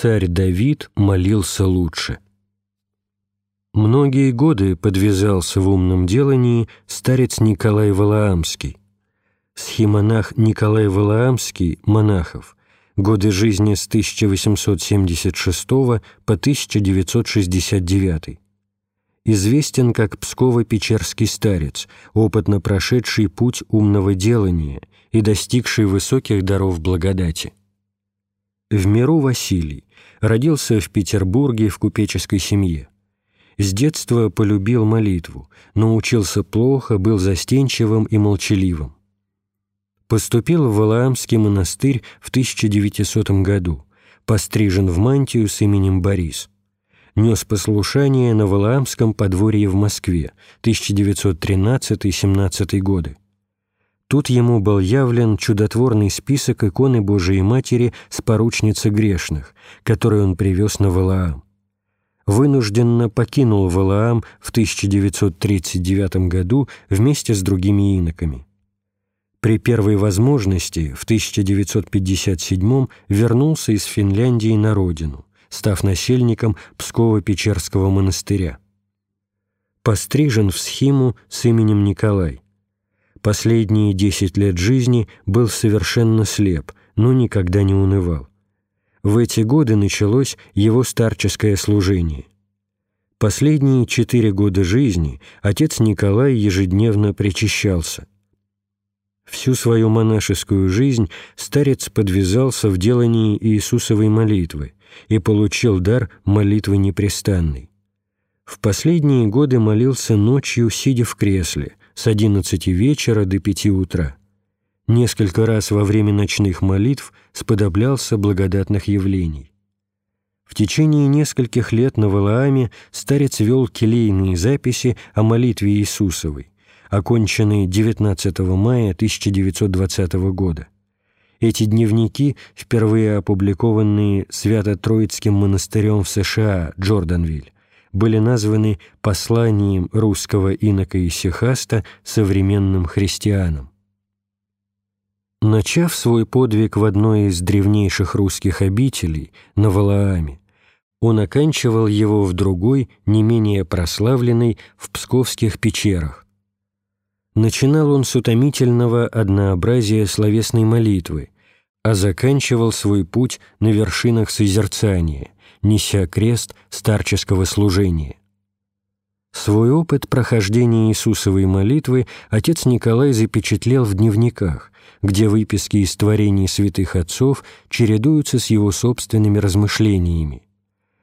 царь Давид молился лучше. Многие годы подвязался в умном делании старец Николай Валаамский. Схимонах Николай Валаамский, монахов, годы жизни с 1876 по 1969. Известен как Псково-Печерский старец, опытно прошедший путь умного делания и достигший высоких даров благодати. В миру Василий родился в Петербурге в купеческой семье. С детства полюбил молитву, но учился плохо, был застенчивым и молчаливым. Поступил в Валаамский монастырь в 1900 году, пострижен в мантию с именем Борис. Нес послушание на Валаамском подворье в Москве 1913-17 годы. Тут ему был явлен чудотворный список иконы Божией Матери с поручницы грешных, который он привез на Валаам. Вынужденно покинул Валаам в 1939 году вместе с другими иноками. При первой возможности в 1957 вернулся из Финляндии на родину, став насельником Псково-Печерского монастыря. Пострижен в схиму с именем Николай – Последние десять лет жизни был совершенно слеп, но никогда не унывал. В эти годы началось его старческое служение. Последние четыре года жизни отец Николай ежедневно причащался. Всю свою монашескую жизнь старец подвязался в делании Иисусовой молитвы и получил дар молитвы непрестанной. В последние годы молился ночью, сидя в кресле, с 11 вечера до 5 утра. Несколько раз во время ночных молитв сподоблялся благодатных явлений. В течение нескольких лет на Валааме старец вел келейные записи о молитве Иисусовой, оконченные 19 мая 1920 года. Эти дневники, впервые опубликованные Свято-Троицким монастырем в США Джорданвиль, были названы посланием русского инока Исихаста современным христианам. Начав свой подвиг в одной из древнейших русских обителей, на Валааме, он оканчивал его в другой, не менее прославленной, в Псковских печерах. Начинал он с утомительного однообразия словесной молитвы, а заканчивал свой путь на вершинах созерцания – неся крест старческого служения. Свой опыт прохождения Иисусовой молитвы отец Николай запечатлел в дневниках, где выписки из творений святых отцов чередуются с его собственными размышлениями.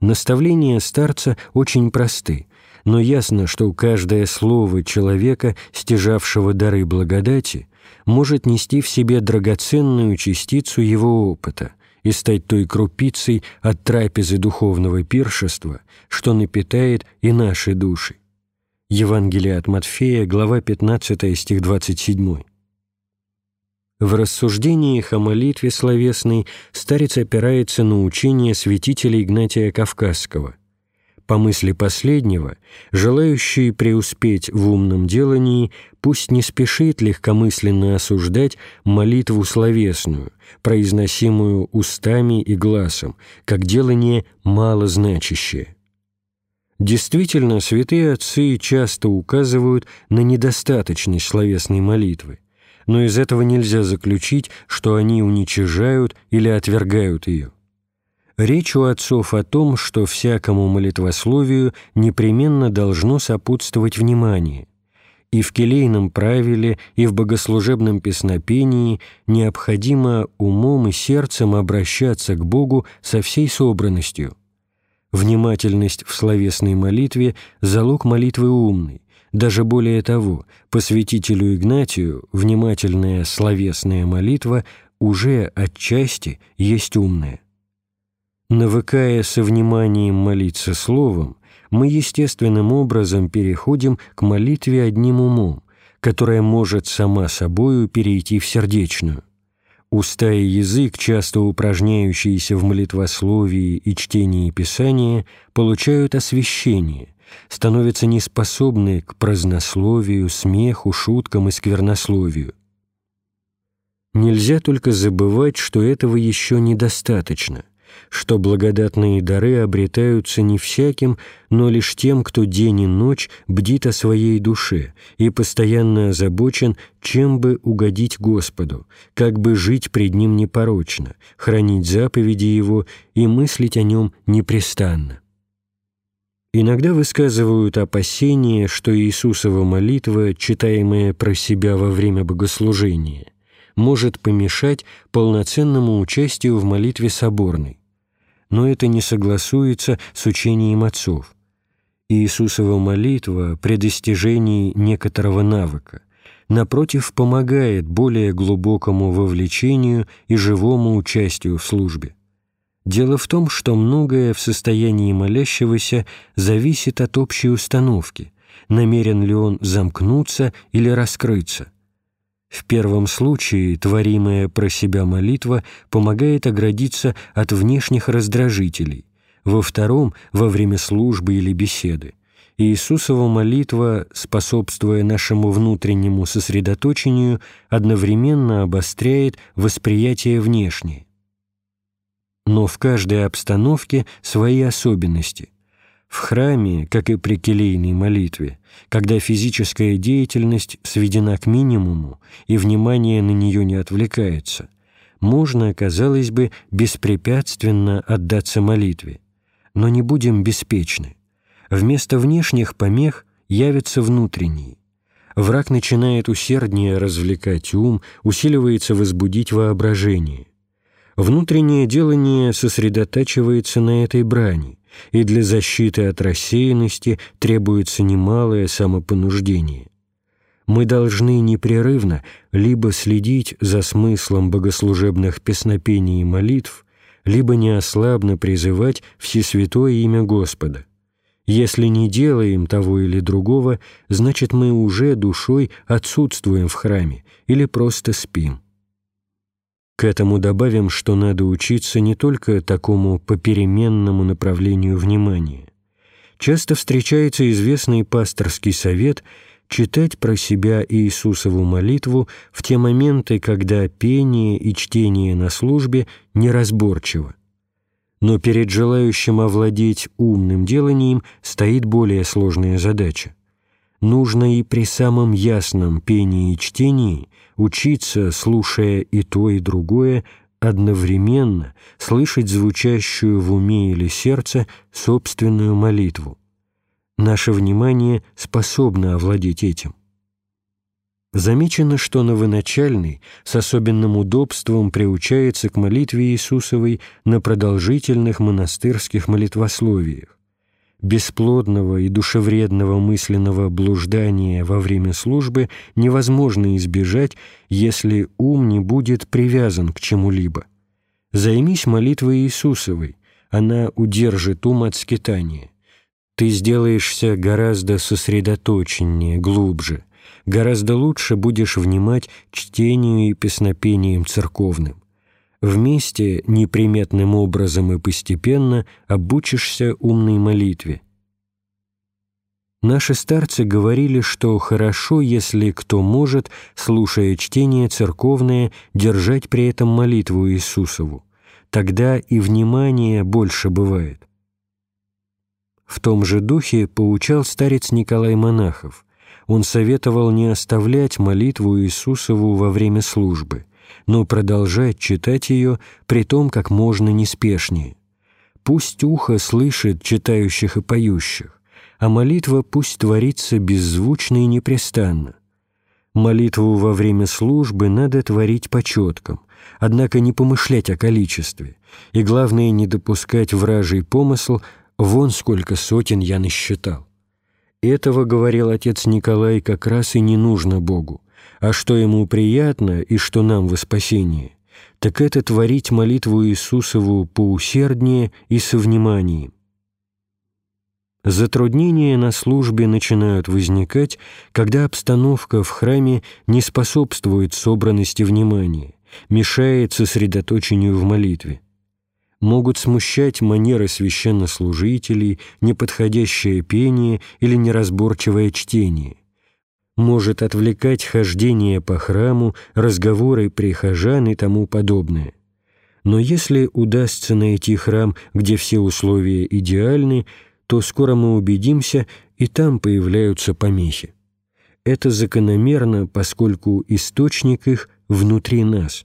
Наставления старца очень просты, но ясно, что каждое слово человека, стяжавшего дары благодати, может нести в себе драгоценную частицу его опыта, и стать той крупицей от трапезы духовного пиршества, что напитает и наши души. Евангелие от Матфея, глава 15, стих 27. В рассуждениях о молитве словесной старец опирается на учение святителя Игнатия Кавказского – по мысли последнего, желающий преуспеть в умном делании пусть не спешит легкомысленно осуждать молитву словесную, произносимую устами и глазом, как делание малозначащее. Действительно, святые отцы часто указывают на недостаточность словесной молитвы, но из этого нельзя заключить, что они уничижают или отвергают ее. Речь у отцов о том, что всякому молитвословию непременно должно сопутствовать внимание, и в келейном правиле, и в богослужебном песнопении необходимо умом и сердцем обращаться к Богу со всей собранностью. Внимательность в словесной молитве – залог молитвы умной, даже более того, посвятителю Игнатию внимательная словесная молитва уже отчасти есть умная. Навыкая со вниманием молиться словом, мы естественным образом переходим к молитве одним умом, которая может сама собою перейти в сердечную. Уста и язык, часто упражняющиеся в молитвословии и чтении Писания, получают освящение, становятся неспособны к празднословию, смеху, шуткам и сквернословию. Нельзя только забывать, что этого еще недостаточно – что благодатные дары обретаются не всяким, но лишь тем, кто день и ночь бдит о своей душе и постоянно озабочен, чем бы угодить Господу, как бы жить пред Ним непорочно, хранить заповеди Его и мыслить о Нем непрестанно. Иногда высказывают опасение, что Иисусова молитва, читаемая про себя во время богослужения, может помешать полноценному участию в молитве соборной. Но это не согласуется с учением отцов. Иисусова молитва при достижении некоторого навыка, напротив, помогает более глубокому вовлечению и живому участию в службе. Дело в том, что многое в состоянии молящегося зависит от общей установки, намерен ли он замкнуться или раскрыться. В первом случае творимая про себя молитва помогает оградиться от внешних раздражителей, во втором – во время службы или беседы. Иисусова молитва, способствуя нашему внутреннему сосредоточению, одновременно обостряет восприятие внешнее но в каждой обстановке свои особенности. В храме, как и при келейной молитве, когда физическая деятельность сведена к минимуму и внимание на нее не отвлекается, можно, казалось бы, беспрепятственно отдаться молитве. Но не будем беспечны. Вместо внешних помех явятся внутренние. Враг начинает усерднее развлекать ум, усиливается возбудить воображение. Внутреннее делание сосредотачивается на этой брани, и для защиты от рассеянности требуется немалое самопонуждение. Мы должны непрерывно либо следить за смыслом богослужебных песнопений и молитв, либо неослабно призывать Всесвятое имя Господа. Если не делаем того или другого, значит мы уже душой отсутствуем в храме или просто спим. К этому добавим, что надо учиться не только такому попеременному направлению внимания. Часто встречается известный пасторский совет читать про себя Иисусову молитву в те моменты, когда пение и чтение на службе неразборчиво. Но перед желающим овладеть умным деланием стоит более сложная задача. Нужно и при самом ясном пении и чтении учиться, слушая и то, и другое, одновременно слышать звучащую в уме или сердце собственную молитву. Наше внимание способно овладеть этим. Замечено, что новоначальный с особенным удобством приучается к молитве Иисусовой на продолжительных монастырских молитвословиях бесплодного и душевредного мысленного блуждания во время службы невозможно избежать, если ум не будет привязан к чему-либо. Займись молитвой Иисусовой, она удержит ум от скитания. Ты сделаешься гораздо сосредоточеннее, глубже, гораздо лучше будешь внимать чтению и песнопениям церковным. Вместе, неприметным образом и постепенно, обучишься умной молитве. Наши старцы говорили, что хорошо, если кто может, слушая чтение церковное, держать при этом молитву Иисусову. Тогда и внимание больше бывает. В том же духе поучал старец Николай Монахов. Он советовал не оставлять молитву Иисусову во время службы но продолжать читать ее при том как можно неспешнее. Пусть ухо слышит читающих и поющих, а молитва пусть творится беззвучно и непрестанно. Молитву во время службы надо творить по четкам, однако не помышлять о количестве, и главное не допускать вражий помысл «вон сколько сотен я насчитал». Этого, говорил отец Николай, как раз и не нужно Богу а что ему приятно и что нам во спасении, так это творить молитву Иисусову поусерднее и со вниманием. Затруднения на службе начинают возникать, когда обстановка в храме не способствует собранности внимания, мешает сосредоточению в молитве. Могут смущать манеры священнослужителей, неподходящее пение или неразборчивое чтение – может отвлекать хождение по храму, разговоры прихожан и тому подобное. Но если удастся найти храм, где все условия идеальны, то скоро мы убедимся, и там появляются помехи. Это закономерно, поскольку источник их внутри нас.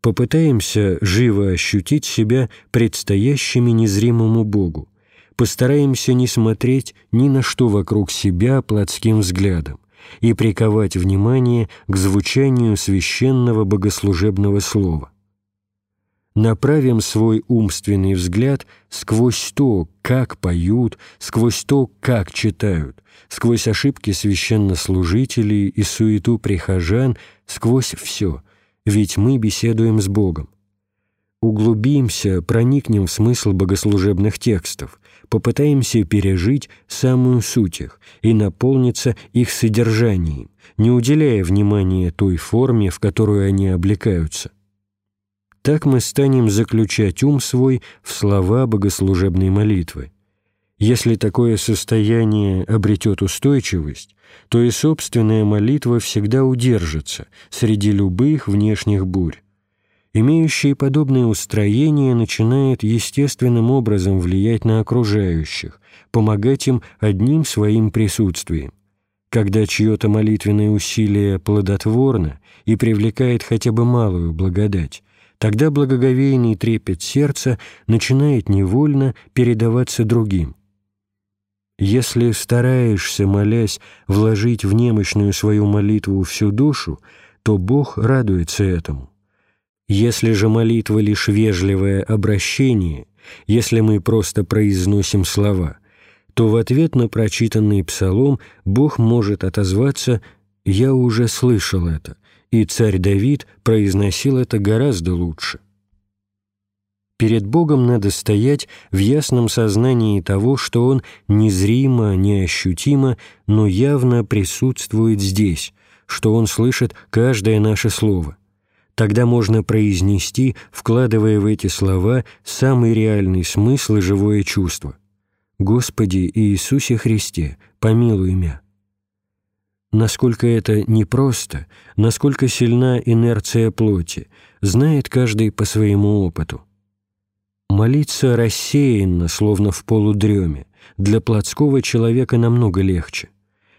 Попытаемся живо ощутить себя предстоящими незримому Богу. Постараемся не смотреть ни на что вокруг себя плотским взглядом и приковать внимание к звучанию священного богослужебного слова направим свой умственный взгляд сквозь то, как поют, сквозь то, как читают, сквозь ошибки священнослужителей и суету прихожан, сквозь все, ведь мы беседуем с Богом. Углубимся, проникнем в смысл богослужебных текстов, попытаемся пережить самую суть их и наполниться их содержанием, не уделяя внимания той форме, в которую они облекаются – так мы станем заключать ум свой в слова богослужебной молитвы. Если такое состояние обретет устойчивость, то и собственная молитва всегда удержится среди любых внешних бурь. Имеющие подобное устроение начинает естественным образом влиять на окружающих, помогать им одним своим присутствием. Когда чье-то молитвенное усилие плодотворно и привлекает хотя бы малую благодать, Тогда благоговейный трепет сердца начинает невольно передаваться другим. Если стараешься, молясь, вложить в немощную свою молитву всю душу, то Бог радуется этому. Если же молитва лишь вежливое обращение, если мы просто произносим слова, то в ответ на прочитанный псалом Бог может отозваться «Я уже слышал это», и царь Давид произносил это гораздо лучше. Перед Богом надо стоять в ясном сознании того, что Он незримо, неощутимо, но явно присутствует здесь, что Он слышит каждое наше слово. Тогда можно произнести, вкладывая в эти слова самый реальный смысл и живое чувство. «Господи Иисусе Христе, помилуй меня». Насколько это непросто, насколько сильна инерция плоти, знает каждый по своему опыту. Молиться рассеянно, словно в полудреме, для плотского человека намного легче.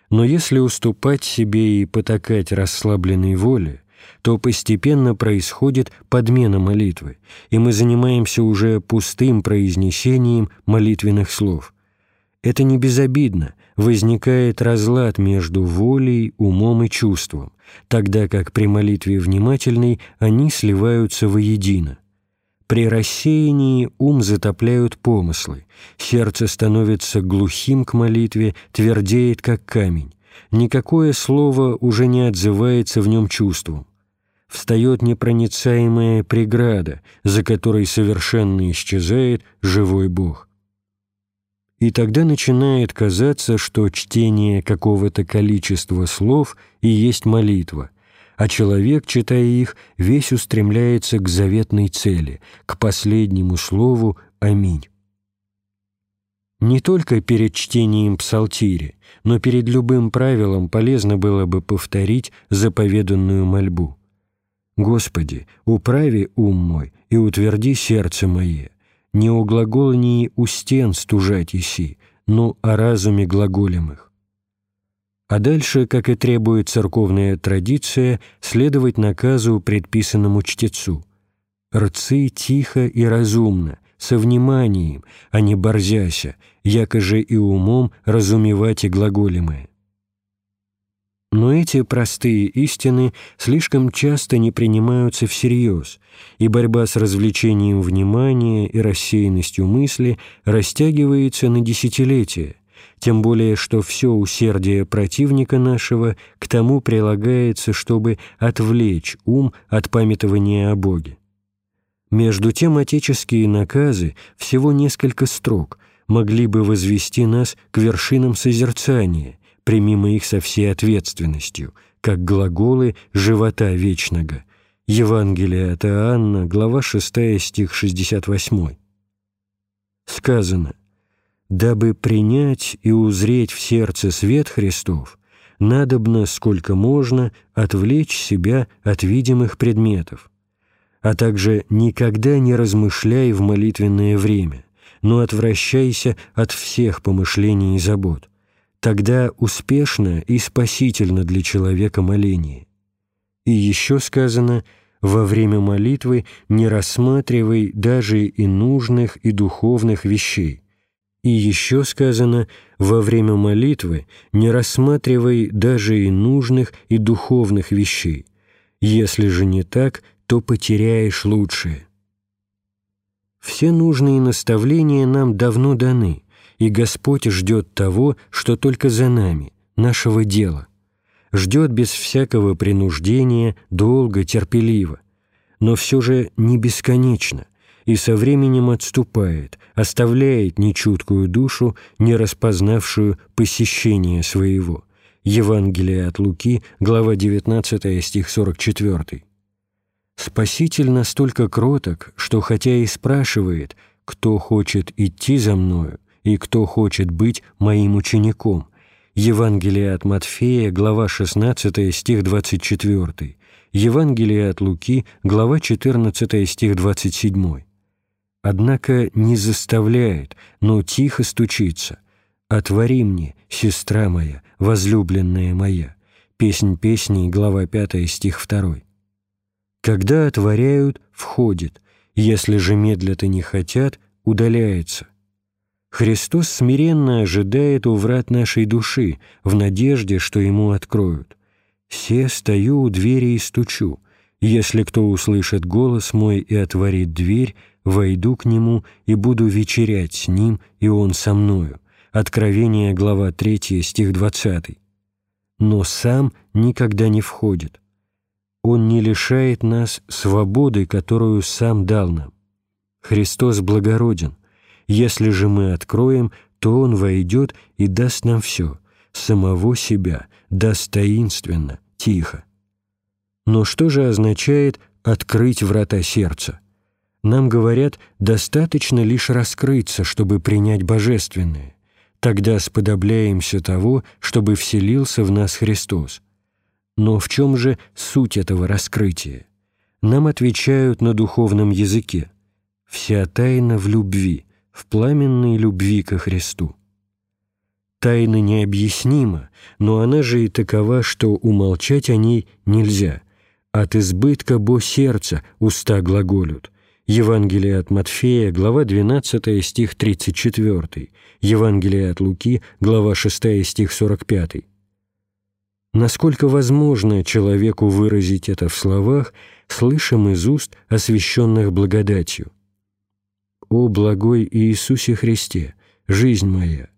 Но если уступать себе и потакать расслабленной воле, то постепенно происходит подмена молитвы, и мы занимаемся уже пустым произнесением молитвенных слов. Это не безобидно, возникает разлад между волей, умом и чувством, тогда как при молитве внимательной они сливаются воедино. При рассеянии ум затопляют помыслы, сердце становится глухим к молитве, твердеет, как камень. Никакое слово уже не отзывается в нем чувством. Встает непроницаемая преграда, за которой совершенно исчезает живой Бог и тогда начинает казаться, что чтение какого-то количества слов и есть молитва, а человек, читая их, весь устремляется к заветной цели, к последнему слову «Аминь». Не только перед чтением псалтири, но перед любым правилом полезно было бы повторить заповеданную мольбу. «Господи, управи ум мой и утверди сердце мое, не о глаголании у стен стужать иси, но о разуме глаголемых. А дальше, как и требует церковная традиция, следовать наказу, предписанному чтецу. «Рцы тихо и разумно, со вниманием, а не борзяся, якоже и умом разумевать и глаголемое». Но эти простые истины слишком часто не принимаются всерьез, и борьба с развлечением внимания и рассеянностью мысли растягивается на десятилетия, тем более что все усердие противника нашего к тому прилагается, чтобы отвлечь ум от памятования о Боге. Между тем отеческие наказы, всего несколько строк, могли бы возвести нас к вершинам созерцания – примимо их со всей ответственностью, как глаголы «живота вечного». Евангелие от Иоанна, глава 6, стих 68. Сказано «Дабы принять и узреть в сердце свет Христов, надобно, сколько можно, отвлечь себя от видимых предметов. а также никогда не размышляй в молитвенное время, но отвращайся от всех помышлений и забот. Тогда успешно и спасительно для человека моление. И еще сказано «во время молитвы не рассматривай даже и нужных, и духовных вещей». И еще сказано «во время молитвы не рассматривай даже и нужных, и духовных вещей». Если же не так, то потеряешь лучшее. Все нужные наставления нам давно даны, и Господь ждет того, что только за нами, нашего дела. Ждет без всякого принуждения, долго, терпеливо, но все же не бесконечно, и со временем отступает, оставляет нечуткую душу, не распознавшую посещение своего. Евангелие от Луки, глава 19, стих 44. Спаситель настолько кроток, что хотя и спрашивает, кто хочет идти за мною и кто хочет быть моим учеником, Евангелие от Матфея, глава 16, стих 24, Евангелие от Луки, глава 14, стих 27. Однако не заставляет, но тихо стучится. «Отвори мне, сестра моя, возлюбленная моя». Песнь песней, глава 5, стих 2. Когда отворяют, входит, если же медлят и не хотят, удаляется. Христос смиренно ожидает у врат нашей души, в надежде, что Ему откроют. «Се стою у двери и стучу. Если кто услышит голос мой и отворит дверь, войду к Нему и буду вечерять с Ним, и Он со мною». Откровение, глава 3, стих 20. Но сам никогда не входит. Он не лишает нас свободы, которую Сам дал нам. Христос благороден. Если же мы откроем, то Он войдет и даст нам все, самого себя, даст таинственно, тихо. Но что же означает «открыть врата сердца»? Нам говорят, достаточно лишь раскрыться, чтобы принять божественное. Тогда сподобляемся того, чтобы вселился в нас Христос. Но в чем же суть этого раскрытия? Нам отвечают на духовном языке. Вся тайна в любви, в пламенной любви ко Христу. Тайна необъяснима, но она же и такова, что умолчать о ней нельзя. От избытка бо сердца уста глаголют. Евангелие от Матфея, глава 12, стих 34, Евангелие от Луки, глава 6, стих 45 насколько возможно человеку выразить это в словах, слышим из уст, освященных благодатью. «О благой Иисусе Христе, жизнь моя!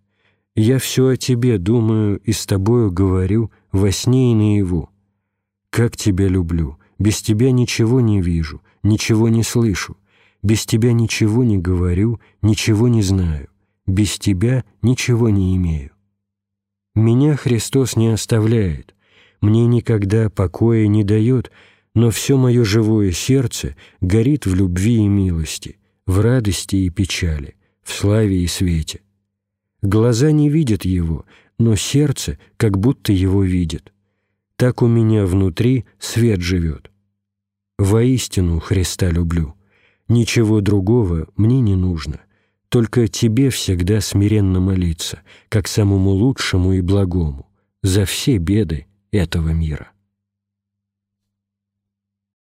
Я все о Тебе думаю и с Тобою говорю во сне и наяву. Как Тебя люблю! Без Тебя ничего не вижу, ничего не слышу, без Тебя ничего не говорю, ничего не знаю, без Тебя ничего не имею. Меня Христос не оставляет, мне никогда покоя не дает, но все мое живое сердце горит в любви и милости, в радости и печали, в славе и свете. Глаза не видят его, но сердце как будто его видит. Так у меня внутри свет живет. Воистину Христа люблю. Ничего другого мне не нужно. Только Тебе всегда смиренно молиться, как самому лучшему и благому, за все беды этого мира.